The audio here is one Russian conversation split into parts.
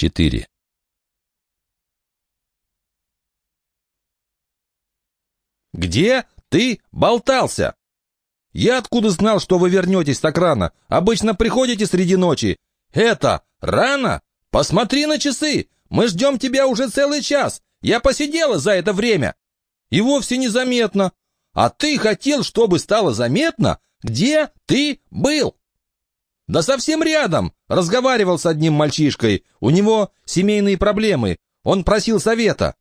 4. «Где ты болтался?» «Я откуда знал, что вы вернетесь так рано? Обычно приходите среди ночи». «Это рано? Посмотри на часы! Мы ждем тебя уже целый час! Я посидела за это время!» «И вовсе незаметно. А ты хотел, чтобы стало заметно, где ты был?» «Да совсем рядом!» Разговаривал с одним мальчишкой. У него семейные проблемы. Он просил совета.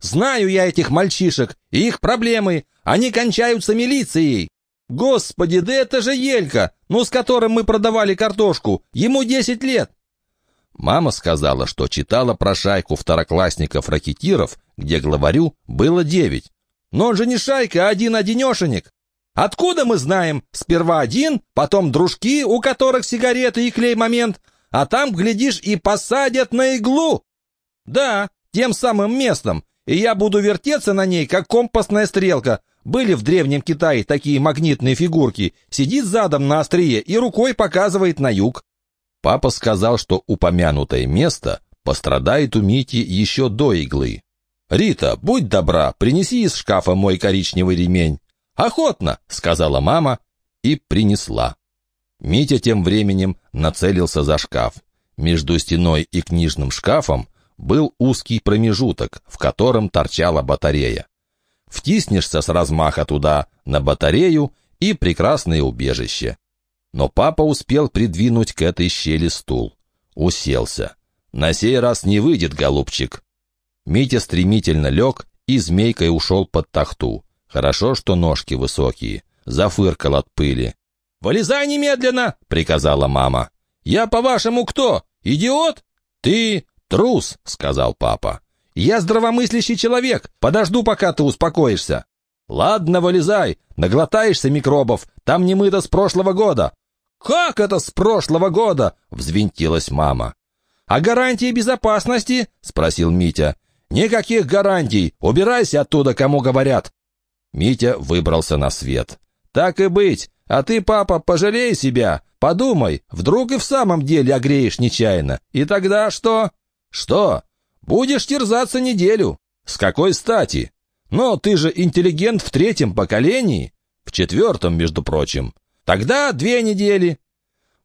«Знаю я этих мальчишек и их проблемы. Они кончаются милицией. Господи, да это же Елька, ну с которым мы продавали картошку. Ему десять лет». Мама сказала, что читала про шайку второклассников-ракетиров, где главарю было девять. Но он же не шайка, а один-одинешенек. Откуда мы знаем? Сперва один, потом дружки, у которых сигареты и клей-момент, а там, глядишь, и посадят на иглу. Да, тем самым местом, и я буду вертеться на ней, как компасная стрелка. Были в Древнем Китае такие магнитные фигурки. Сидит задом на острие и рукой показывает на юг. Папа сказал, что упомянутое место пострадает у Мити еще до иглы. «Рита, будь добра, принеси из шкафа мой коричневый ремень. «Охотно!» — сказала мама и принесла. Митя тем временем нацелился за шкаф. Между стеной и книжным шкафом был узкий промежуток, в котором торчала батарея. Втиснешься с размаха туда, на батарею, и прекрасное убежище. Но папа успел придвинуть к этой щели стул. Уселся. На сей раз не выйдет, голубчик. Митя стремительно лег и змейкой ушел под тахту. Хорошо, что ножки высокие. Зафыркал от пыли. «Вылезай немедленно!» — приказала мама. «Я, по-вашему, кто? Идиот?» «Ты трус!» — сказал папа. «Я здравомыслящий человек. Подожду, пока ты успокоишься». «Ладно, вылезай. Наглотаешься микробов. Там не мыто с прошлого года». «Как это с прошлого года?» — взвинтилась мама. «А гарантии безопасности?» — спросил Митя. «Никаких гарантий. Убирайся оттуда, кому говорят. Митя выбрался на свет. «Так и быть. А ты, папа, пожалей себя. Подумай, вдруг и в самом деле огреешь нечаянно. И тогда что?» «Что? Будешь терзаться неделю. С какой стати? Но ты же интеллигент в третьем поколении. В четвертом, между прочим. Тогда две недели».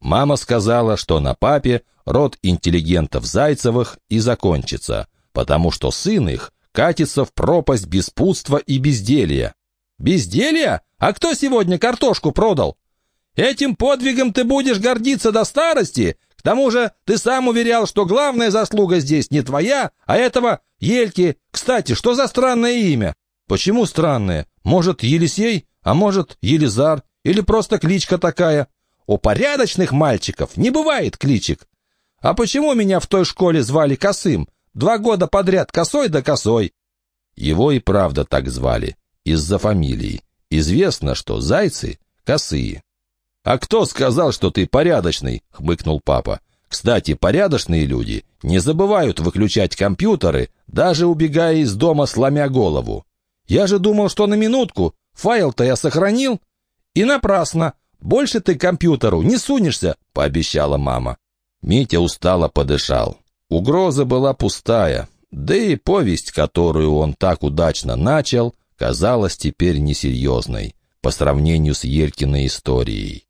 Мама сказала, что на папе род интеллигентов Зайцевых и закончится, потому что сын их катится в пропасть беспутства и безделья. Безделье? А кто сегодня картошку продал? Этим подвигом ты будешь гордиться до старости? К тому же ты сам уверял, что главная заслуга здесь не твоя, а этого Ельки. Кстати, что за странное имя? Почему странное? Может, Елисей, а может, Елизар, или просто кличка такая? У порядочных мальчиков не бывает кличек. А почему меня в той школе звали Косым? Два года подряд косой да косой. Его и правда так звали из-за фамилии. Известно, что зайцы косые. «А кто сказал, что ты порядочный?» — хмыкнул папа. «Кстати, порядочные люди не забывают выключать компьютеры, даже убегая из дома, сломя голову. Я же думал, что на минутку. Файл-то я сохранил. И напрасно. Больше ты к компьютеру не сунешься», — пообещала мама. Митя устало подышал. Угроза была пустая, да и повесть, которую он так удачно начал, казалась теперь несерьезной по сравнению с Елькиной историей.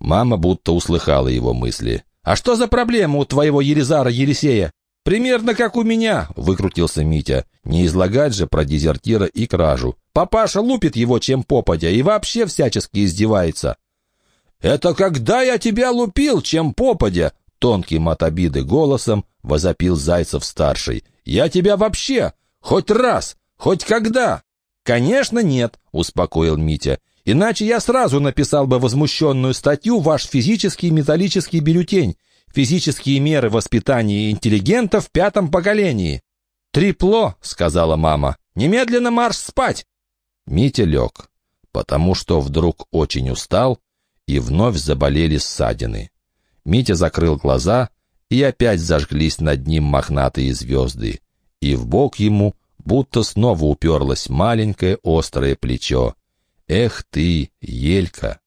Мама будто услыхала его мысли. «А что за проблема у твоего Елизара Елисея?» «Примерно как у меня», — выкрутился Митя. «Не излагать же про дезертира и кражу. Папаша лупит его чем попадя и вообще всячески издевается». «Это когда я тебя лупил, чем попадя?» Тонким от обиды голосом возопил Зайцев-старший. «Я тебя вообще! Хоть раз! Хоть когда!» «Конечно нет», — успокоил Митя. «Иначе я сразу написал бы возмущенную статью ваш физический металлический бюллетень. Физические меры воспитания интеллигентов в пятом поколении». «Трипло», — сказала мама. «Немедленно марш спать!» Митя лег, потому что вдруг очень устал, и вновь заболели ссадины. Митя закрыл глаза, и опять зажглись над ним мохнатые звезды, и в бок ему будто снова уперлось маленькое острое плечо. «Эх ты, Елька!»